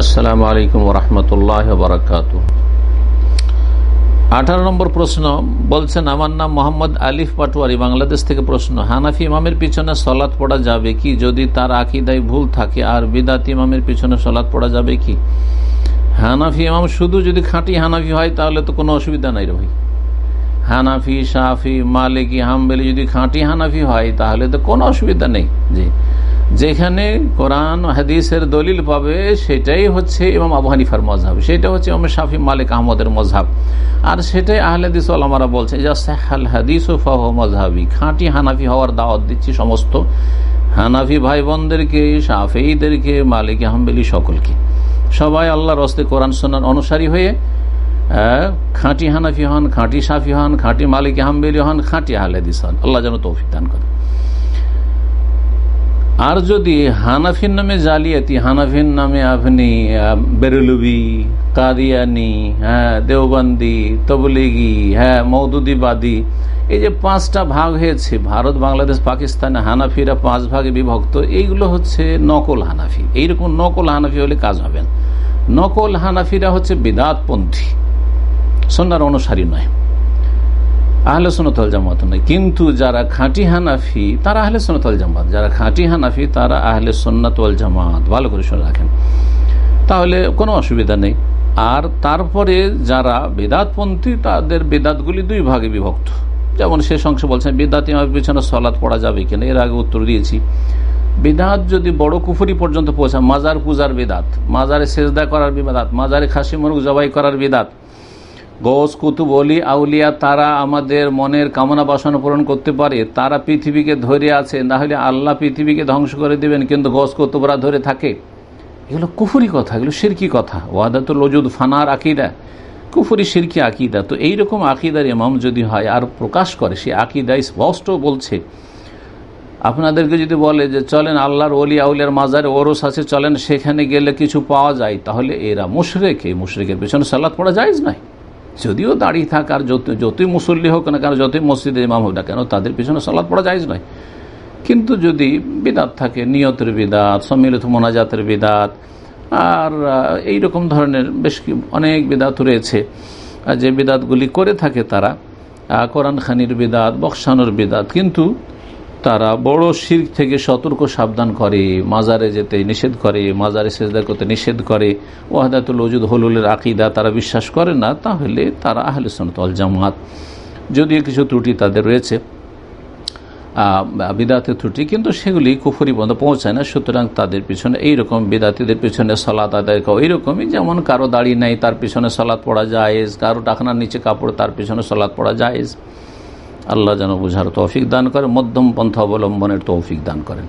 আসসালামু আলাইকুম রহমতুল্লাহ বারকাত আঠারো নম্বর প্রশ্ন, বলছেন, আমার নাম মোহাম্মদ আলিফ পাটুয়ারি, বাংলাদেশ থেকে প্রশ্ন, হানাফি ইমামের পিছনে সলাৎ পড়া যাবে কি? যদি তার আকিদায় ভুল থাকে, আর বিদাত ইমামের পিছনে সলাৎ পড়া যাবে কি? হানাফি ইমাম শুধু যদি খাঁটি হানাফি হয়, তাহলে তো কোনো অসুবিধা নাই রে ভাই। হানাফি সাফি মালিকি, হামবেলি যদি খাঁটি হানাফি হয়, তাহলে তো কোনো অসুবিধা নেই। জি। যেখানে কোরআন হাদিসের দলিল পাবে, সেটাই হচ্ছে ইমাম আবু হানিফার সেটা হচ্ছে ইমাম শাফি মালিক আহমদের মজহাব আর সেটাই আহলেদিস আলমারা বলছে যা সাহাল হাদিস ও ফাহ মজহাবি খাঁটি হানাফি হওয়ার দাওয়াত দিচ্ছি সমস্ত হানাফি ভাই বোনদেরকে সাফিদেরকে মালিক আহমবেলি সকলকে। সবাই আল্লাহর রস্তে কোরআন সোনার অনুসারী হয়ে খাঁটি হানাফি হন, খাঁটি সাফি হন, খাঁটি মালিক আহমবেলি হন, খাঁটি আহলেদিস হন। আল্লাহ যেন তৌফিক দান করে। আর যদি হানাফির নামে জালিয়াতি, হানাফির নামে আপনি বেরুলুবি, কাদিয়ানি হ্যাঁ দেওবন্দি, তবলিগি হ্যাঁ মৌদুদিবাদী এই যে পাঁচটা ভাগ হয়েছে, ভারত, বাংলাদেশ, পাকিস্তানে, হানাফিরা পাঁচ ভাগে বিভক্ত, এইগুলো হচ্ছে নকল হানাফি। এইরকম নকল হানাফি হলে কাজ হবে না। নকল হানাফিরা হচ্ছে বিদাতপন্থী। সন্ন্যার অনুসারী নয়। আহলে সোনতল জামাত নয় কিন্তু যারা খাঁটি হানাফি, তারা আহলে সোনতল জামাত। যারা খাঁটি হানাফি, তারা আহলে সন্ন্যতল জামাত। ভালো করে শুনে রাখেন। তাহলে কোনো অসুবিধা নেই। আর তারপরে যারা বেদাতপন্থী, তাদের বেদাতগুলি দুই ভাগে বিভক্ত। যেমন শেষ অংশ বলছেন, বেদাত ইমামের পিছনে সলাৎ পড়া যাবে কিনা? এর আগে উত্তর দিয়েছি। বেদাত যদি বড় কুফুরি পর্যন্ত পৌঁছায়, মাজার পূজার বেদাত, মাজারে সেজদা করার বেদাত, মাজারে খাসি মরুক জবাই করার বেদাত গোস, কুতুব, অলি, আউলিয়া, তারা আমাদের মনের কামনা বাসনা পূরণ করতে পারে। তারা পৃথিবীকে ধরে আছে, না হলে আল্লাহ পৃথিবীকে ধ্বংস করে দেবেন, কিন্তু গোস, কুতুবরা ধরে থাকে। এগুলো কুফুরি কথা, এগুলো সিরকি কথা। ওয়াদাত লজুদ ফানার আকিদা। কুফুরি, সিরকি আকিদা। তো এইরকম আকিদার ইমাম যদি হয় আর প্রকাশ করে, সে আকিদা স্পষ্ট বলছে। আপনাদেরকে যদি বলে যে, চলেন আল্লাহর অলি আউলিয়ার মাজারে ওরস আছে, চলেন সেখানে গেলে কিছু পাওয়া যায়, তাহলে এরা মুশরেক। এই মুশরেকের পেছনে সালাদ পড়া যায় নাই যদিও দাঁড়িয়ে থাক আর যত যতই মুসল্লি হোক না কেন, যতই মসজিদে ইমাম হোক না কেন, তাদের পিছনে সালাদ পড়া যায় নয়। কিন্তু যদি বিদাত থাকে, নিয়তের বিদাত, সম্মিলিত মোনাজাতের বিদাত, আর এই রকম ধরনের বেশ অনেক বিদাত রয়েছে। যে বিদাতগুলি করে থাকে তারা কোরআন খানির বিদাত বক্সানোর বিদাত, কিন্তু তারা বড় শির থেকে সতর্ক, সাবধান করে, মাজারে যেতে নিষেধ করে, মাজারে সেজদা করতে নিষেধ করে। ওয়াহাদাতুল ওজুদ, হলুলের আকিদা তারা বিশ্বাস করে না, তাহলে তারা আহলে সনতল জামাত। যদিও কিছু ত্রুটি তাদের রয়েছে বিদাতের ত্রুটি, কিন্তু সেগুলি কুফুরি বন্ধ পৌঁছায় না, সুতরাং তাদের পিছনে এইরকম বিদাতিদের পিছনে সলাৎ আদায় করা এইরকমই যেমন কারও দাড়ি নেই, তার পিছনে সলাৎ পড়া যায়জ কারও টাকনার নিচে কাপড়, তার পিছনে সলাৎ পড়া যায়জ আল্লাহ যেন বুঝার তৌফিক দান করে মধ্যম পন্থা অবলম্বনের তৌফিক দান করেন।